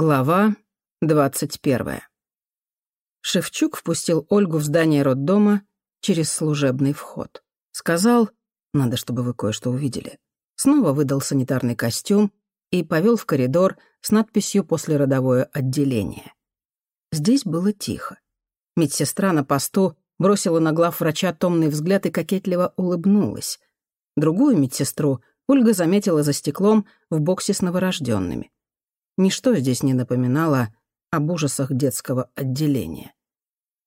Глава двадцать первая. Шевчук впустил Ольгу в здание роддома через служебный вход. Сказал, надо, чтобы вы кое-что увидели. Снова выдал санитарный костюм и повел в коридор с надписью «Послеродовое отделение». Здесь было тихо. Медсестра на посту бросила на глав врача томный взгляд и кокетливо улыбнулась. Другую медсестру Ольга заметила за стеклом в боксе с новорожденными. Ничто здесь не напоминало об ужасах детского отделения.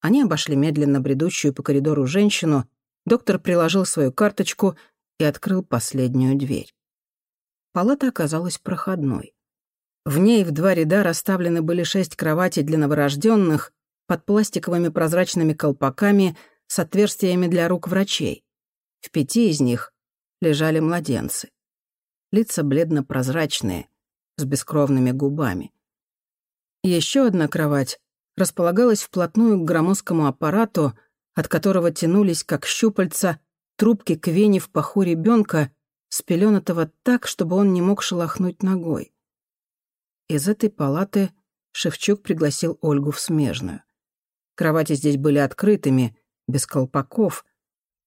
Они обошли медленно бредущую по коридору женщину, доктор приложил свою карточку и открыл последнюю дверь. Палата оказалась проходной. В ней в два ряда расставлены были шесть кроватей для новорожденных под пластиковыми прозрачными колпаками с отверстиями для рук врачей. В пяти из них лежали младенцы. Лица бледно-прозрачные, с бескровными губами. Еще одна кровать располагалась вплотную к громоздкому аппарату, от которого тянулись, как щупальца, трубки к вене в паху ребенка, спеленатого так, чтобы он не мог шелохнуть ногой. Из этой палаты Шевчук пригласил Ольгу в смежную. Кровати здесь были открытыми, без колпаков.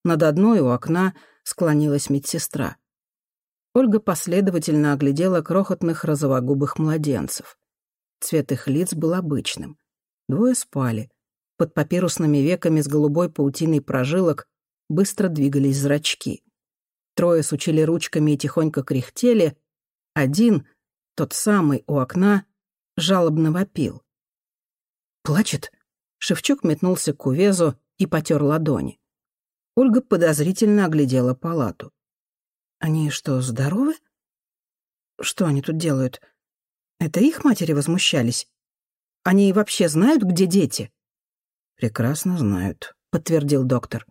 Над одной у окна склонилась медсестра. Ольга последовательно оглядела крохотных розовогубых младенцев. Цвет их лиц был обычным. Двое спали. Под папирусными веками с голубой паутиной прожилок быстро двигались зрачки. Трое сучили ручками и тихонько кряхтели. Один, тот самый у окна, жалобно вопил. «Плачет?» Шевчук метнулся к кувезу и потер ладони. Ольга подозрительно оглядела палату. Они что, здоровы? Что они тут делают? Это их матери возмущались? Они вообще знают, где дети? Прекрасно знают, подтвердил доктор.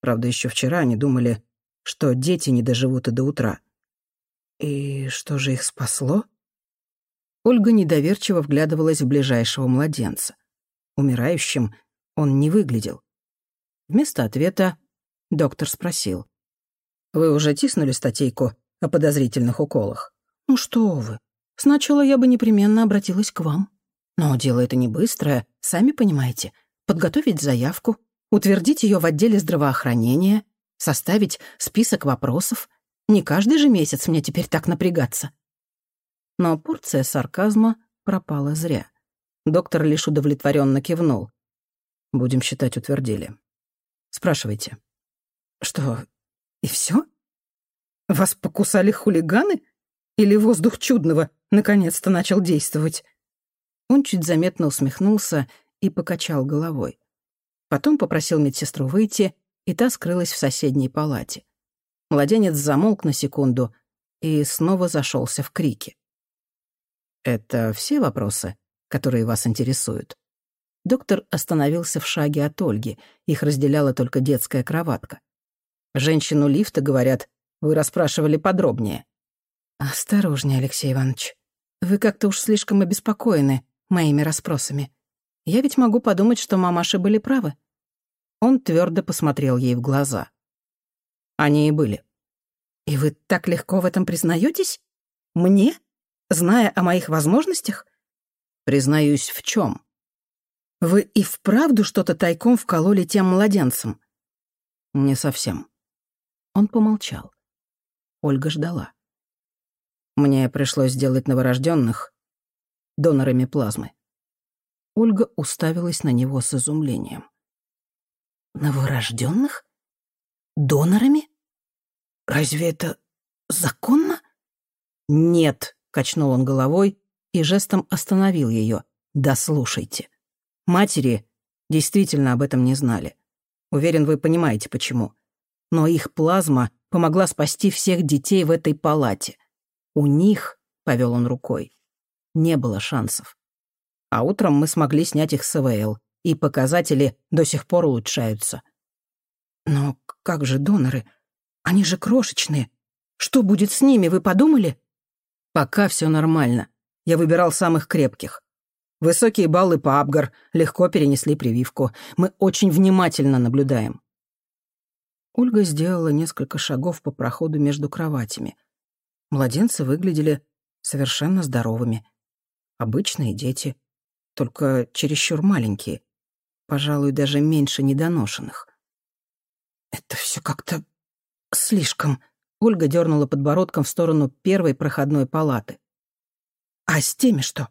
Правда, еще вчера они думали, что дети не доживут и до утра. И что же их спасло? Ольга недоверчиво вглядывалась в ближайшего младенца. Умирающим он не выглядел. Вместо ответа доктор спросил. Вы уже тиснули статейку о подозрительных уколах? Ну что вы. Сначала я бы непременно обратилась к вам. Но дело это не быстрое, сами понимаете. Подготовить заявку, утвердить ее в отделе здравоохранения, составить список вопросов. Не каждый же месяц мне теперь так напрягаться. Но порция сарказма пропала зря. Доктор лишь удовлетворенно кивнул. Будем считать, утвердили. Спрашивайте. Что, и все? Вас покусали хулиганы? Или воздух чудного наконец-то начал действовать? Он чуть заметно усмехнулся и покачал головой. Потом попросил медсестру выйти, и та скрылась в соседней палате. Младенец замолк на секунду и снова зашелся в крики. «Это все вопросы, которые вас интересуют?» Доктор остановился в шаге от Ольги, их разделяла только детская кроватка. Женщину лифта, говорят, вы расспрашивали подробнее. Осторожнее, Алексей Иванович. Вы как-то уж слишком обеспокоены моими расспросами. Я ведь могу подумать, что мамаши были правы. Он твердо посмотрел ей в глаза. Они и были. И вы так легко в этом признаетесь? Мне? Зная о моих возможностях? Признаюсь, в чем? Вы и вправду что-то тайком вкололи тем младенцам? Не совсем. Он помолчал. Ольга ждала. Мне пришлось сделать новорожденных донорами плазмы. Ольга уставилась на него с изумлением. Новорожденных? Донорами? Разве это законно? Нет, качнул он головой и жестом остановил ее. Да слушайте. Матери действительно об этом не знали. Уверен, вы понимаете, почему но их плазма помогла спасти всех детей в этой палате. У них, — повел он рукой, — не было шансов. А утром мы смогли снять их с ИВЛ, и показатели до сих пор улучшаются. Но как же доноры? Они же крошечные. Что будет с ними, вы подумали? Пока все нормально. Я выбирал самых крепких. Высокие баллы по Абгар легко перенесли прививку. Мы очень внимательно наблюдаем. Ольга сделала несколько шагов по проходу между кроватями. Младенцы выглядели совершенно здоровыми. Обычные дети, только чересчур маленькие, пожалуй, даже меньше недоношенных. Это все как-то слишком. Ольга дернула подбородком в сторону первой проходной палаты. А с теми что?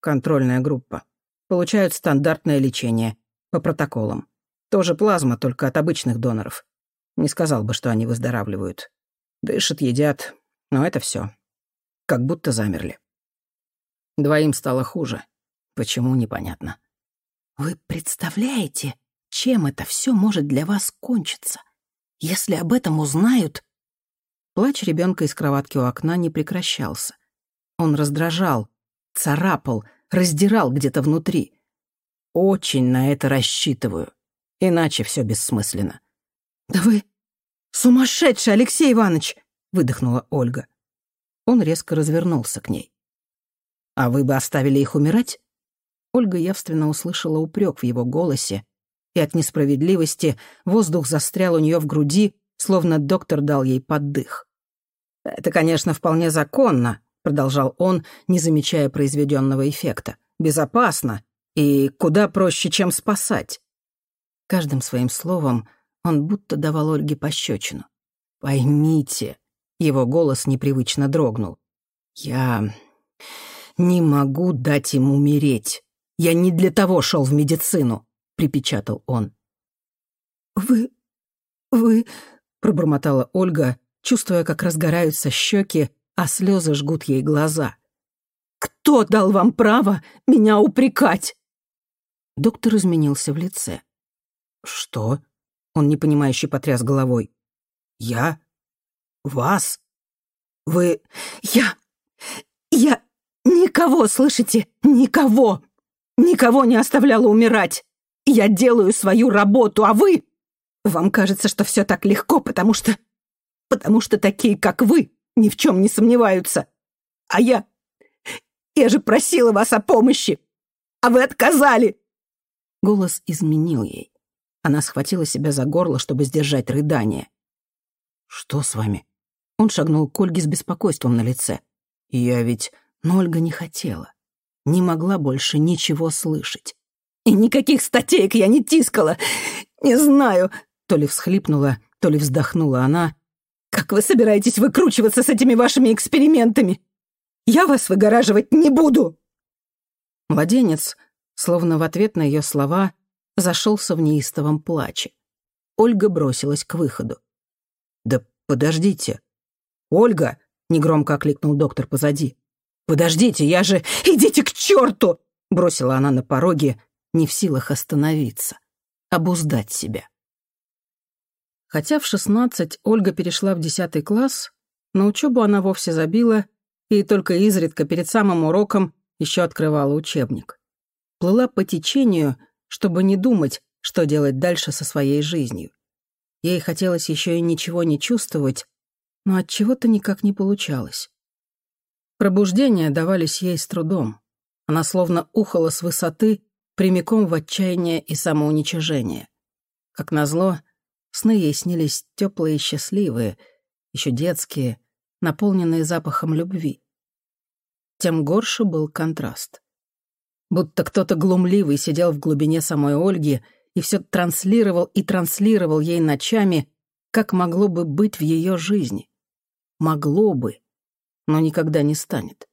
Контрольная группа. Получают стандартное лечение по протоколам. Тоже плазма, только от обычных доноров. Не сказал бы, что они выздоравливают. Дышат, едят, но это все. Как будто замерли. Двоим стало хуже. Почему, непонятно. Вы представляете, чем это все может для вас кончиться? Если об этом узнают... Плач ребенка из кроватки у окна не прекращался. Он раздражал, царапал, раздирал где-то внутри. Очень на это рассчитываю. Иначе все бессмысленно. «Да вы сумасшедший, Алексей Иванович!» — выдохнула Ольга. Он резко развернулся к ней. «А вы бы оставили их умирать?» Ольга явственно услышала упрек в его голосе, и от несправедливости воздух застрял у нее в груди, словно доктор дал ей поддых. «Это, конечно, вполне законно», — продолжал он, не замечая произведенного эффекта. «Безопасно и куда проще, чем спасать». Каждым своим словом он будто давал Ольге пощечину. «Поймите», — его голос непривычно дрогнул, — «я не могу дать ему умереть. Я не для того шел в медицину», — припечатал он. «Вы... вы...» — пробормотала Ольга, чувствуя, как разгораются щеки, а слезы жгут ей глаза. «Кто дал вам право меня упрекать?» Доктор изменился в лице. «Что?» — он непонимающе потряс головой. «Я? Вас? Вы...» «Я... я... никого, слышите? Никого! Никого не оставляла умирать! Я делаю свою работу, а вы... Вам кажется, что все так легко, потому что... потому что такие, как вы, ни в чем не сомневаются. А я... Я же просила вас о помощи, а вы отказали!» Голос изменил ей. Она схватила себя за горло, чтобы сдержать рыдание. «Что с вами?» Он шагнул к Ольге с беспокойством на лице. «Я ведь...» Но Ольга не хотела. Не могла больше ничего слышать. «И никаких статеек я не тискала! Не знаю!» То ли всхлипнула, то ли вздохнула она, как вы собираетесь выкручиваться с этими вашими экспериментами? Я вас выгораживать не буду!» Младенец, словно в ответ на ее слова, зашелся в неистовом плаче. Ольга бросилась к выходу. «Да подождите!» «Ольга!» — негромко окликнул доктор позади. «Подождите, я же... Идите к черту!» — бросила она на пороге, не в силах остановиться, обуздать себя. Хотя в 16 Ольга перешла в 10 класс, на учебу она вовсе забила и только изредка перед самым уроком еще открывала учебник. Плыла по течению, чтобы не думать, что делать дальше со своей жизнью. Ей хотелось еще и ничего не чувствовать, но от чего-то никак не получалось. Пробуждения давались ей с трудом. Она словно ухала с высоты прямиком в отчаяние и самоуничижение. Как назло, Сны ей снились теплые и счастливые, еще детские, наполненные запахом любви. Тем горше был контраст. Будто кто-то глумливый сидел в глубине самой Ольги и все транслировал и транслировал ей ночами, как могло бы быть в ее жизни. Могло бы, но никогда не станет.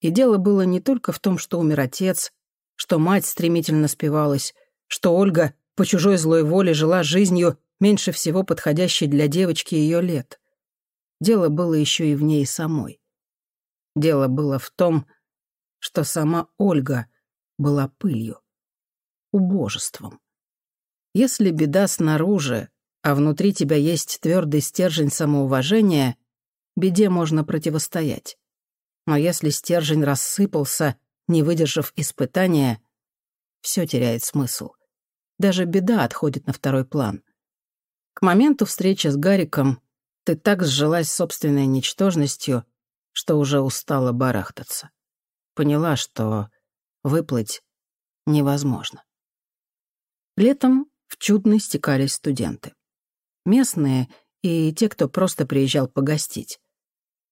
И дело было не только в том, что умер отец, что мать стремительно спивалась, что Ольга по чужой злой воле жила жизнью, меньше всего подходящей для девочки ее лет. Дело было еще и в ней самой. Дело было в том, что сама Ольга была пылью, убожеством. Если беда снаружи, а внутри тебя есть твердый стержень самоуважения, беде можно противостоять. Но если стержень рассыпался, не выдержав испытания, все теряет смысл даже беда отходит на второй план. К моменту встречи с Гариком ты так сжилась собственной ничтожностью, что уже устала барахтаться. Поняла, что выплыть невозможно. Летом в Чудный стекались студенты. Местные и те, кто просто приезжал погостить.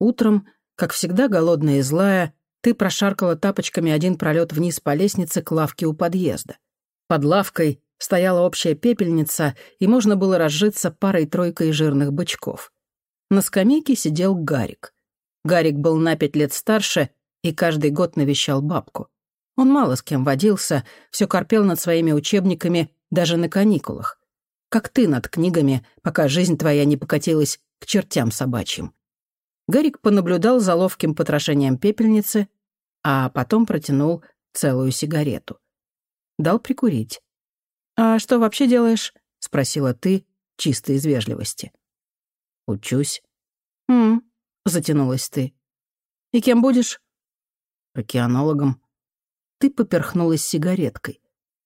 Утром, как всегда голодная и злая, ты прошаркала тапочками один пролет вниз по лестнице к лавке у подъезда. Под лавкой стояла общая пепельница, и можно было разжиться парой-тройкой жирных бычков. На скамейке сидел Гарик. Гарик был на пять лет старше и каждый год навещал бабку. Он мало с кем водился, все корпел над своими учебниками даже на каникулах. Как ты над книгами, пока жизнь твоя не покатилась к чертям собачьим. Гарик понаблюдал за ловким потрошением пепельницы, а потом протянул целую сигарету. Дал прикурить. «А что вообще делаешь?» — спросила ты, чисто из вежливости. «Учусь». «М-м», затянулась ты. «И кем будешь?» «Океанологом». Ты поперхнулась сигареткой.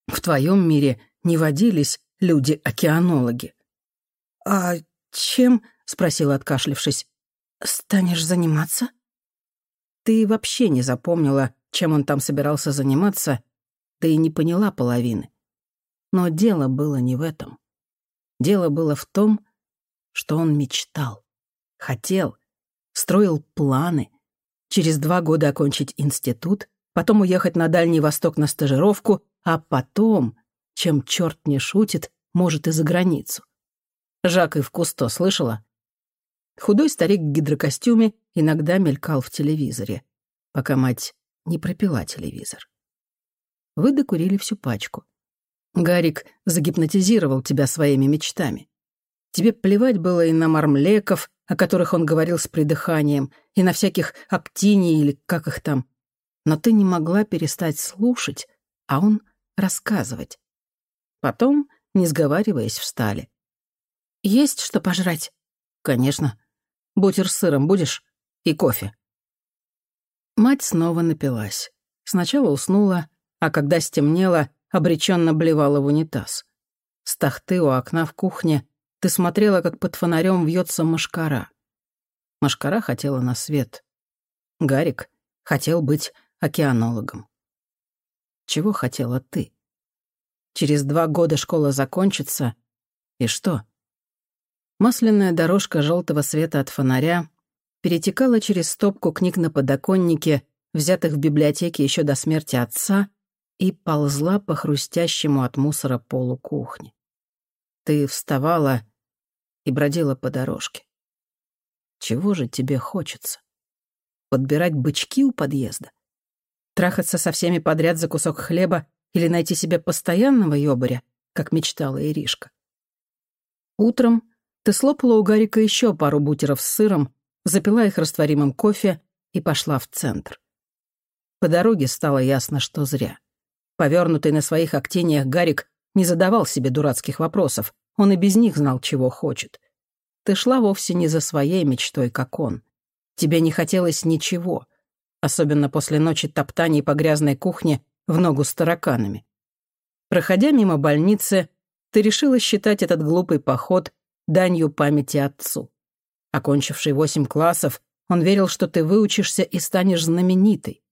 В твоем мире не водились люди-океанологи. «А чем?» — спросила, откашлившись. «Станешь заниматься?» Ты вообще не запомнила, чем он там собирался заниматься, ты и не поняла половины. Но дело было не в этом. Дело было в том, что он мечтал, хотел, строил планы, через два года окончить институт, потом уехать на Дальний Восток на стажировку, а потом, чем черт не шутит, может и за границу. Жак и в Кусто слышала? Худой старик в гидрокостюме иногда мелькал в телевизоре, пока мать не пропила телевизор. Вы докурили всю пачку. Гарик загипнотизировал тебя своими мечтами. Тебе плевать было и на мармлеков, о которых он говорил с придыханием, и на всяких аптини или как их там. Но ты не могла перестать слушать, а он рассказывать. Потом, не сговариваясь, встали. «Есть что пожрать?» «Конечно. Бутер с сыром будешь? И кофе». Мать снова напилась. Сначала уснула, а когда стемнело, обреченно блевала в унитаз. С тахты у окна в кухне ты смотрела, как под фонарем вьется машкара. Машкара хотела на свет. Гарик хотел быть океанологом. Чего хотела ты? Через два года школа закончится, и что? Масляная дорожка желтого света от фонаря перетекала через стопку книг на подоконнике, взятых в библиотеке еще до смерти отца, и ползла по хрустящему от мусора полу кухни. Ты вставала и бродила по дорожке. Чего же тебе хочется? Подбирать бычки у подъезда? Трахаться со всеми подряд за кусок хлеба или найти себе постоянного ёбаря, как мечтала Иришка? Утром ты слопала у Гарика еще пару бутеров с сыром, запила их растворимым кофе и пошла в центр. По дороге стало ясно, что зря. Повернутый на своих актениях Гарик не задавал себе дурацких вопросов, он и без них знал, чего хочет. Ты шла вовсе не за своей мечтой, как он. Тебе не хотелось ничего, особенно после ночи топтаний по грязной кухне в ногу с тараканами. Проходя мимо больницы, ты решила считать этот глупый поход данью памяти отцу. Окончивший восемь классов, он верил, что ты выучишься и станешь знаменитой.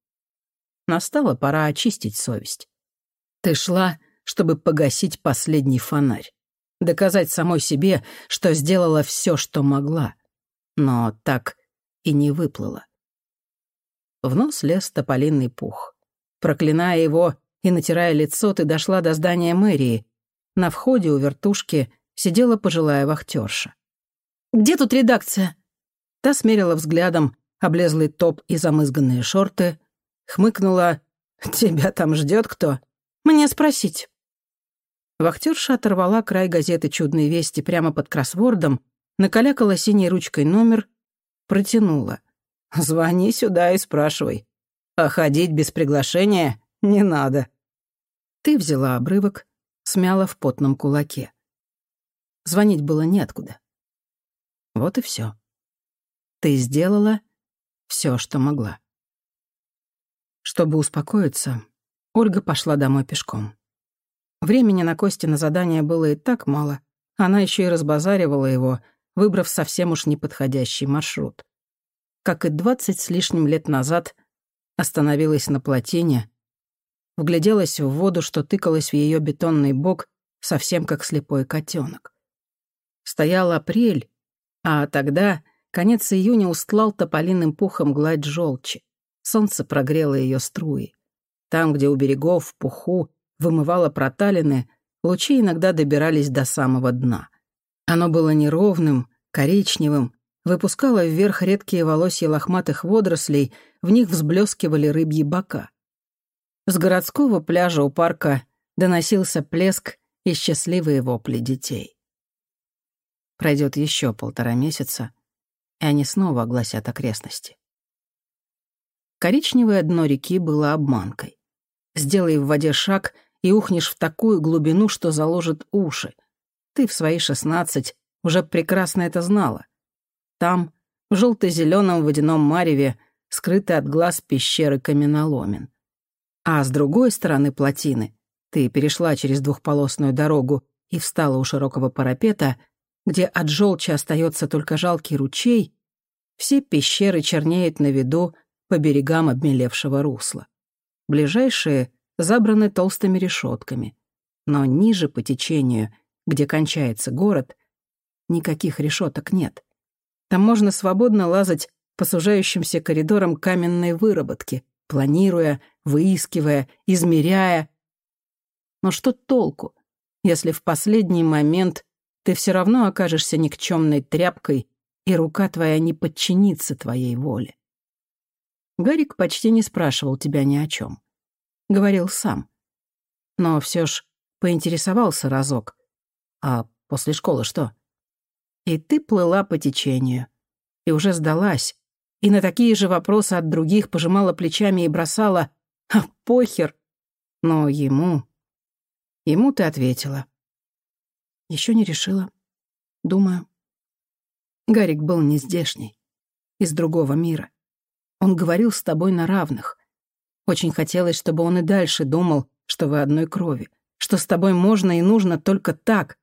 Настала пора очистить совесть. Ты шла, чтобы погасить последний фонарь. Доказать самой себе, что сделала все, что могла. Но так и не выплыла. В нос лез тополиный пух. Проклиная его и натирая лицо, ты дошла до здания мэрии. На входе у вертушки сидела пожилая вахтерша. «Где тут редакция?» Та смерила взглядом облезлый топ и замызганные шорты, хмыкнула «Тебя там ждет кто?» «Мне спросить». Вахтерша оторвала край газеты «Чудные вести» прямо под кроссвордом, накалякала синей ручкой номер, протянула. «Звони сюда и спрашивай. А ходить без приглашения не надо». Ты взяла обрывок, смяла в потном кулаке. Звонить было неоткуда. Вот и все. Ты сделала все, что могла. Чтобы успокоиться, Ольга пошла домой пешком. Времени на Кости на задание было и так мало. Она еще и разбазаривала его, выбрав совсем уж неподходящий маршрут. Как и двадцать с лишним лет назад, остановилась на плотине, вгляделась в воду, что тыкалась в ее бетонный бок, совсем как слепой котенок. Стоял апрель, а тогда конец июня устлал тополиным пухом гладь желчи. Солнце прогрело ее струи. Там, где у берегов, в пуху, вымывало проталины, лучи иногда добирались до самого дна. Оно было неровным, коричневым, выпускало вверх редкие волосья лохматых водорослей, в них взблескивали рыбьи бока. С городского пляжа у парка доносился плеск и счастливые вопли детей. Пройдет еще полтора месяца, и они снова огласят окрестности. Коричневое дно реки было обманкой. Сделай в воде шаг и ухнешь в такую глубину, что заложит уши. Ты в свои шестнадцать уже прекрасно это знала. Там, в желто-зеленом водяном мареве, скрыты от глаз пещеры каменоломен. А с другой стороны плотины ты перешла через двухполосную дорогу и встала у широкого парапета, где от желчи остается только жалкий ручей, все пещеры чернеют на виду по берегам обмелевшего русла. Ближайшие забраны толстыми решетками, но ниже по течению, где кончается город, никаких решеток нет. Там можно свободно лазать по сужающимся коридорам каменной выработки, планируя, выискивая, измеряя. Но что толку, если в последний момент ты все равно окажешься никчемной тряпкой, и рука твоя не подчинится твоей воле? Гарик почти не спрашивал тебя ни о чем. Говорил сам. Но все ж поинтересовался разок. А после школы что? И ты плыла по течению. И уже сдалась, и на такие же вопросы от других пожимала плечами и бросала «А, похер!» Но ему... Ему ты ответила. Еще не решила. Думаю. Гарик был не здешний, из другого мира. Он говорил с тобой на равных. Очень хотелось, чтобы он и дальше думал, что вы одной крови, что с тобой можно и нужно только так,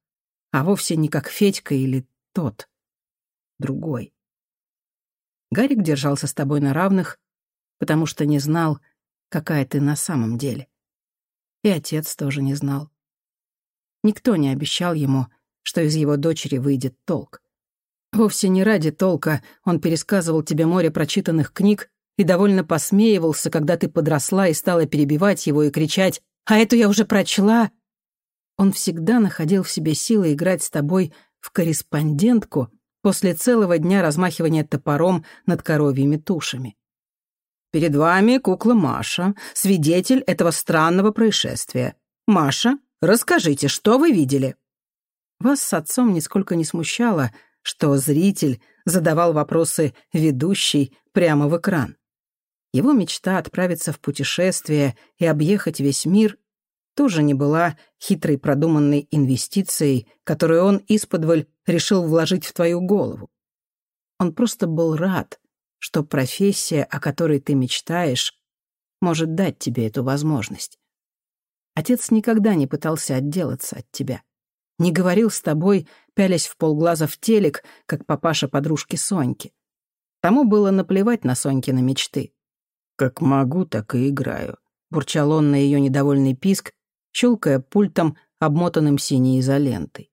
а вовсе не как Федька или тот, другой. Гарик держался с тобой на равных, потому что не знал, какая ты на самом деле. И отец тоже не знал. Никто не обещал ему, что из его дочери выйдет толк. Вовсе не ради толка он пересказывал тебе море прочитанных книг и довольно посмеивался, когда ты подросла и стала перебивать его и кричать «А эту я уже прочла!» Он всегда находил в себе силы играть с тобой в корреспондентку после целого дня размахивания топором над коровьими тушами. «Перед вами кукла Маша, свидетель этого странного происшествия. Маша, расскажите, что вы видели?» Вас с отцом нисколько не смущало, что зритель задавал вопросы ведущий прямо в экран. Его мечта отправиться в путешествие и объехать весь мир тоже не была хитрой продуманной инвестицией, которую он исподволь решил вложить в твою голову. Он просто был рад, что профессия, о которой ты мечтаешь, может дать тебе эту возможность. Отец никогда не пытался отделаться от тебя. Не говорил с тобой, пялясь в полглаза в телек, как папаша подружки Соньки. Тому было наплевать на Сонькины мечты. «Как могу, так и играю», — бурчал он на ее недовольный писк, щелкая пультом, обмотанным синей изолентой.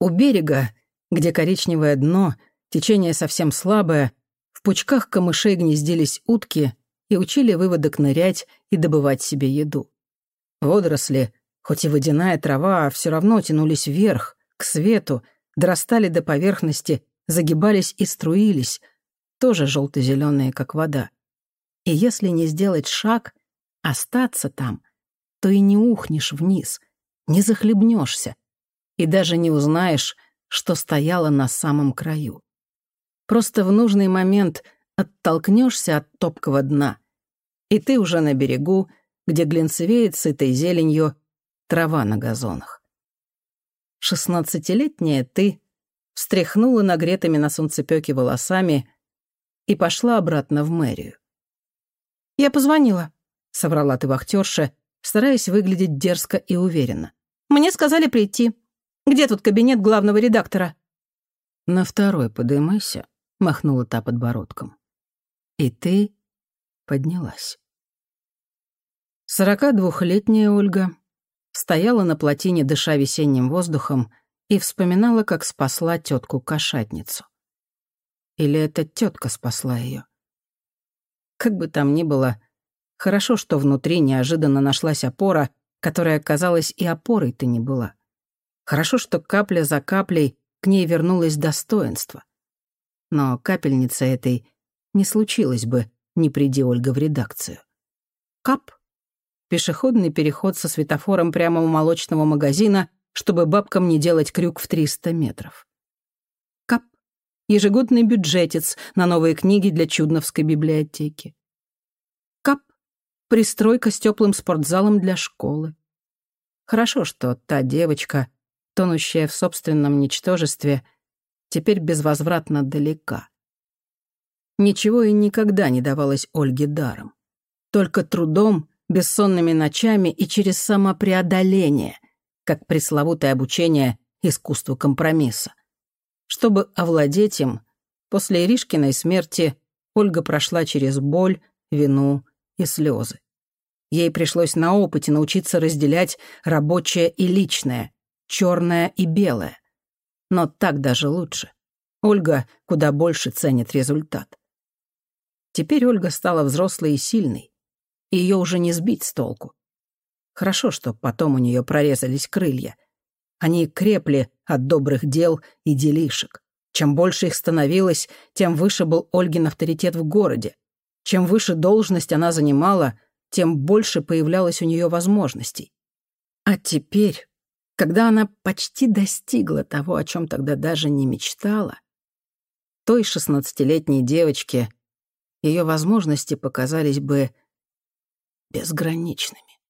У берега, где коричневое дно, течение совсем слабое, в пучках камышей гнездились утки и учили выводок нырять и добывать себе еду. Водоросли, хоть и водяная трава, все равно тянулись вверх, к свету, дорастали до поверхности, загибались и струились, тоже желто-зеленые, как вода. И если не сделать шаг, остаться там, то и не ухнешь вниз, не захлебнешься и даже не узнаешь, что стояло на самом краю. Просто в нужный момент оттолкнешься от топкого дна, и ты уже на берегу, где глинцевеет сытой зеленью трава на газонах. Шестнадцатилетняя ты встряхнула нагретыми на солнцепёке волосами и пошла обратно в мэрию. «Я позвонила», — соврала ты вахтерша, стараясь выглядеть дерзко и уверенно. «Мне сказали прийти. Где тут кабинет главного редактора?» «На второй подымайся», — махнула та подбородком. «И ты поднялась». Сорока двухлетняя Ольга стояла на плотине, дыша весенним воздухом, и вспоминала, как спасла тетку кошатницу. Или эта тетка спасла ее? Как бы там ни было, хорошо, что внутри неожиданно нашлась опора, которая, казалось, и опорой-то не была. Хорошо, что капля за каплей к ней вернулось достоинство. Но капельница этой не случилось бы, не приди Ольга в редакцию. Кап — пешеходный переход со светофором прямо у молочного магазина, чтобы бабкам не делать крюк в 300 метров. Ежегодный бюджетец на новые книги для Чудновской библиотеки. Кап — пристройка с теплым спортзалом для школы. Хорошо, что та девочка, тонущая в собственном ничтожестве, теперь безвозвратно далека. Ничего и никогда не давалось Ольге даром. Только трудом, бессонными ночами и через самопреодоление, как пресловутое обучение искусству компромисса. Чтобы овладеть им, после Иришкиной смерти Ольга прошла через боль, вину и слезы. Ей пришлось на опыте научиться разделять рабочее и личное, черное и белое. Но так даже лучше. Ольга куда больше ценит результат. Теперь Ольга стала взрослой и сильной, и ее уже не сбить с толку. Хорошо, что потом у нее прорезались крылья. Они крепли от добрых дел и делишек. Чем больше их становилось, тем выше был Ольгин авторитет в городе. Чем выше должность она занимала, тем больше появлялось у нее возможностей. А теперь когда она почти достигла того, о чем тогда даже не мечтала, той шестнадцатилетней девочке ее возможности показались бы безграничными.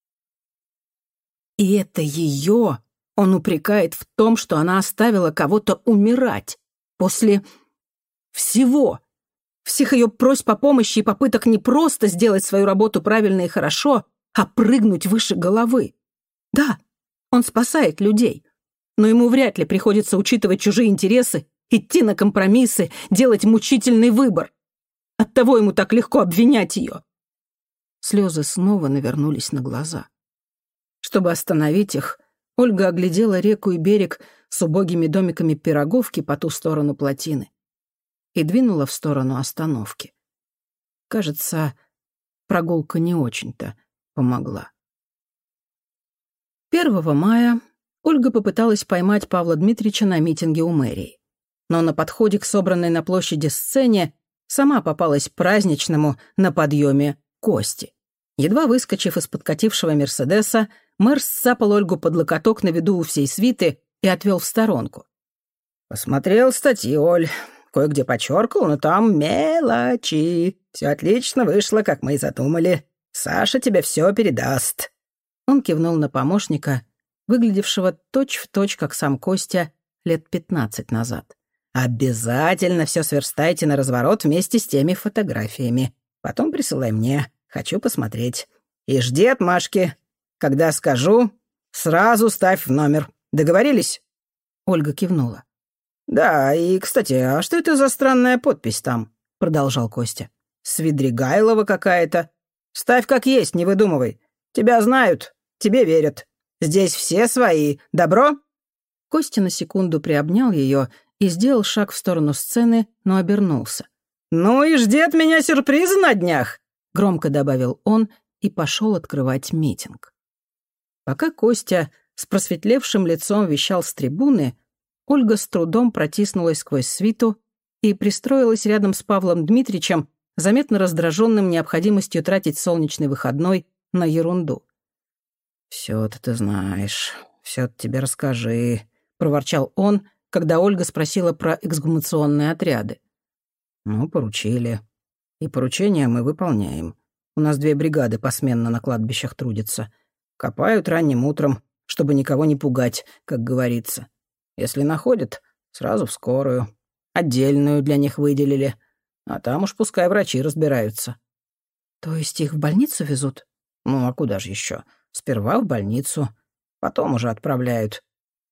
И это ее он упрекает в том, что она оставила кого-то умирать после всего, всех ее просьб о помощи и попыток не просто сделать свою работу правильно и хорошо, а прыгнуть выше головы. Да, он спасает людей. Но ему вряд ли приходится учитывать чужие интересы, идти на компромиссы, делать мучительный выбор. Оттого ему так легко обвинять ее. Слезы снова навернулись на глаза. Чтобы остановить их, Ольга оглядела реку и берег с убогими домиками пироговки по ту сторону плотины и двинула в сторону остановки. Кажется, прогулка не очень-то помогла. 1 мая Ольга попыталась поймать Павла Дмитриевича на митинге у мэрии. Но на подходе к собранной на площади сцене сама попалась праздничному на подъеме Кости. Едва выскочив из подкатившего Мерседеса, мэр сцапал Ольгу под локоток на виду у всей свиты и отвел в сторонку. «Посмотрел статьи, Оль. Кое-где подчеркал, но там мелочи. Все отлично вышло, как мы и задумали. Саша тебе все передаст. Он кивнул на помощника, выглядевшего точь-в-точь, точь, как сам Костя, лет пятнадцать назад. «Обязательно все сверстайте на разворот вместе с теми фотографиями. Потом присылай мне. Хочу посмотреть. И жди от Машки. Когда скажу, сразу ставь в номер. Договорились?» Ольга кивнула. «Да, и, кстати, а что это за странная подпись там?» — продолжал Костя. «Свидригайлова какая-то. Ставь как есть, не выдумывай. Тебя знают, Тебе верят. Здесь все свои. Добро?» Костя на секунду приобнял ее и сделал шаг в сторону сцены, но обернулся. «Ну и жди от меня сюрприза на днях!» — громко добавил он и пошел открывать митинг. Пока Костя с просветлевшим лицом вещал с трибуны, Ольга с трудом протиснулась сквозь свиту и пристроилась рядом с Павлом Дмитричем, заметно раздраженным необходимостью тратить солнечный выходной на ерунду. «Всё-то ты знаешь, всё тебе расскажи», — проворчал он, когда Ольга спросила про эксгумационные отряды. «Ну, поручили. И поручения мы выполняем. У нас две бригады посменно на кладбищах трудятся. Копают ранним утром, чтобы никого не пугать, как говорится. Если находят, сразу в скорую. Отдельную для них выделили. А там уж пускай врачи разбираются». «То есть их в больницу везут?» «Ну, а куда же еще? Сперва в больницу, потом уже отправляют.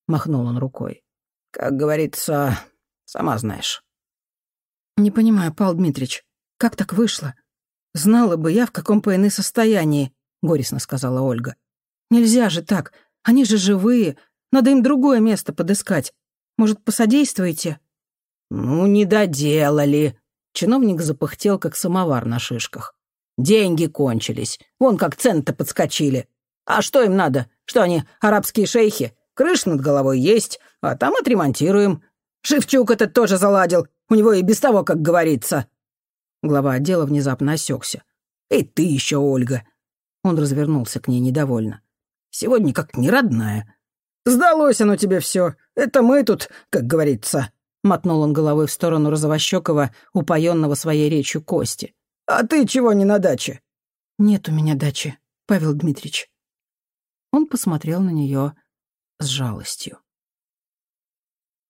Махнул он рукой. Как говорится, сама знаешь. Не понимаю, Павел Дмитрич, как так вышло? Знала бы я, в каком ПНИ состоянии, горестно сказала Ольга. Нельзя же так, они же живые, надо им другое место подыскать. Может, посодействуете? Ну, не доделали. Чиновник запыхтел, как самовар на шишках. Деньги кончились. Вон как цены-то подскочили. А что им надо? Что они, арабские шейхи? Крыша над головой есть, а там отремонтируем. Шевчук этот тоже заладил. У него и без того, как говорится». Глава отдела внезапно осекся. «И ты еще, Ольга!» Он развернулся к ней недовольно. «Сегодня как не родная. Сдалось оно тебе все. Это мы тут, как говорится». Мотнул он головой в сторону розовощекого, упоенного своей речью Кости. «А ты чего не на даче?» «Нет у меня дачи, Павел Дмитриевич». Он посмотрел на нее с жалостью.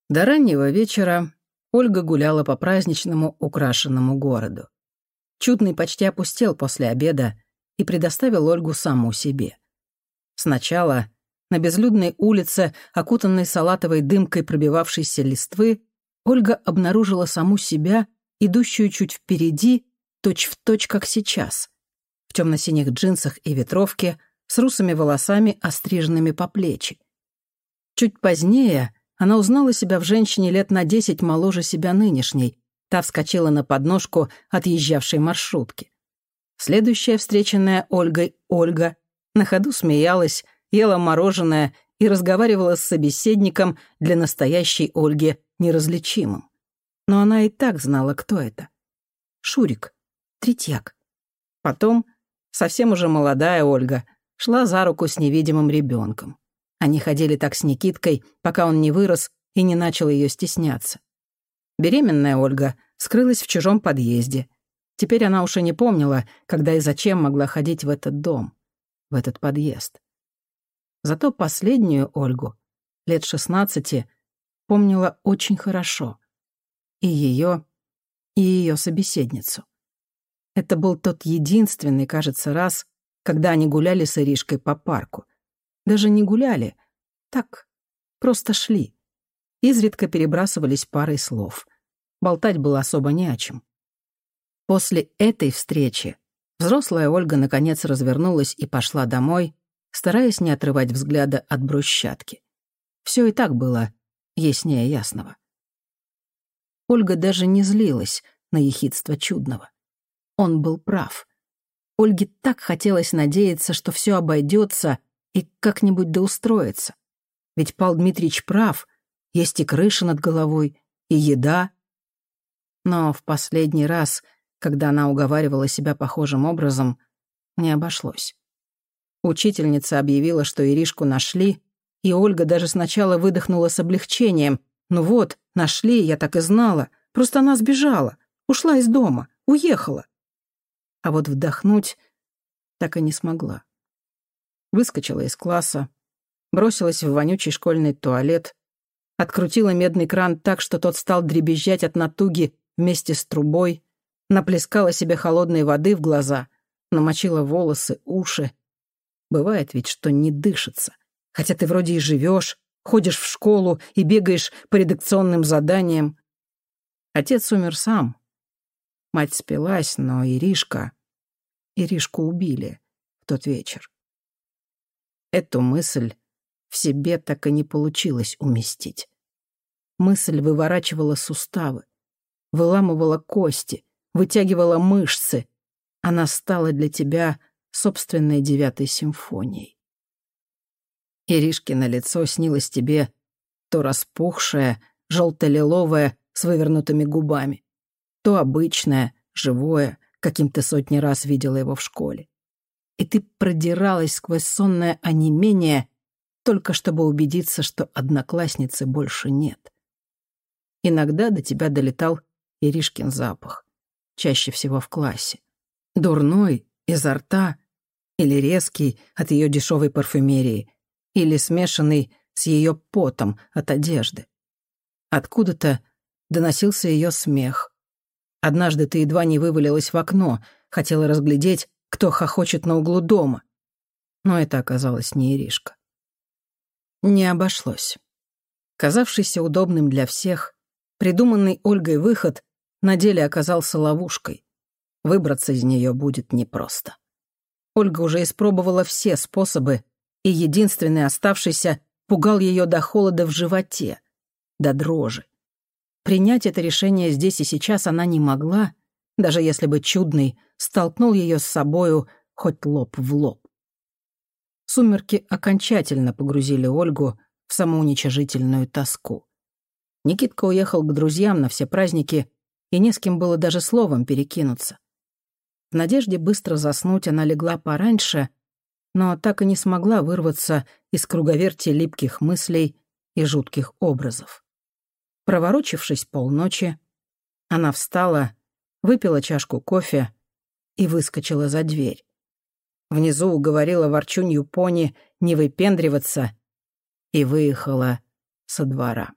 До раннего вечера Ольга гуляла по праздничному украшенному городу. Чудный почти опустел после обеда и предоставил Ольгу саму себе. Сначала на безлюдной улице, окутанной салатовой дымкой пробивавшейся листвы, Ольга обнаружила саму себя, идущую чуть впереди, точь-в-точь, точь, как сейчас. В темно-синих джинсах и ветровке, с русыми волосами, остриженными по плечи. Чуть позднее она узнала себя в женщине лет на десять моложе себя нынешней. Та вскочила на подножку отъезжавшей маршрутки. Следующая встреченная Ольгой Ольга на ходу смеялась, ела мороженое и разговаривала с собеседником для настоящей Ольги неразличимым. Но она и так знала, кто это. Шурик, Третьяк. Потом совсем уже молодая Ольга шла за руку с невидимым ребенком. Они ходили так с Никиткой, пока он не вырос и не начал ее стесняться. Беременная Ольга скрылась в чужом подъезде. Теперь она уже не помнила, когда и зачем могла ходить в этот дом, в этот подъезд. Зато последнюю Ольгу, лет шестнадцати, помнила очень хорошо. И ее, и ее собеседницу. Это был тот единственный, кажется, раз, когда они гуляли с Иришкой по парку — даже не гуляли. Так, просто шли. Изредка перебрасывались парой слов. Болтать было особо не о чем. После этой встречи взрослая Ольга наконец развернулась и пошла домой, стараясь не отрывать взгляда от брусчатки. Все и так было яснее ясного. Ольга даже не злилась на ехидство чудного. Он был прав. Ольге так хотелось надеяться, что все обойдется, и как-нибудь да устроиться. Ведь Пал Дмитриевич прав, есть и крыша над головой, и еда. Но в последний раз, когда она уговаривала себя похожим образом, не обошлось. Учительница объявила, что Иришку нашли, и Ольга даже сначала выдохнула с облегчением. «Ну вот, нашли, я так и знала. Просто она сбежала, ушла из дома, уехала». А вот вдохнуть так и не смогла выскочила из класса, бросилась в вонючий школьный туалет, открутила медный кран так, что тот стал дребезжать от натуги вместе с трубой, наплескала себе холодной воды в глаза, намочила волосы, уши. Бывает ведь, что не дышится, хотя ты вроде и живешь, ходишь в школу и бегаешь по редакционным заданиям. Отец умер сам. Мать спилась, но Иришка... Иришку убили в тот вечер. Эту мысль в себе так и не получилось уместить. Мысль выворачивала суставы, выламывала кости, вытягивала мышцы. Она стала для тебя собственной девятой симфонией. Иришкино лицо снилось тебе то распухшее, желто-лиловое, с вывернутыми губами, то обычное, живое, каким ты сотни раз видела его в школе и ты продиралась сквозь сонное онемение, только чтобы убедиться, что одноклассницы больше нет. Иногда до тебя долетал Иришкин запах, чаще всего в классе. Дурной, изо рта, или резкий от ее дешевой парфюмерии, или смешанный с ее потом от одежды. Откуда-то доносился ее смех. Однажды ты едва не вывалилась в окно, хотела разглядеть, кто хохочет на углу дома. Но это оказалось не Иришка. Не обошлось. Казавшийся удобным для всех, придуманный Ольгой выход на деле оказался ловушкой. Выбраться из нее будет непросто. Ольга уже испробовала все способы, и единственный оставшийся пугал ее до холода в животе, до дрожи. Принять это решение здесь и сейчас она не могла, даже если бы чудный столкнул ее с собою хоть лоб в лоб. Сумерки окончательно погрузили Ольгу в самоуничижительную тоску. Никитка уехал к друзьям на все праздники, и не с кем было даже словом перекинуться. В надежде быстро заснуть она легла пораньше, но так и не смогла вырваться из круговерти липких мыслей и жутких образов. Проворочившись полночи, она встала, выпила чашку кофе и выскочила за дверь. Внизу уговорила ворчунью пони не выпендриваться и выехала со двора.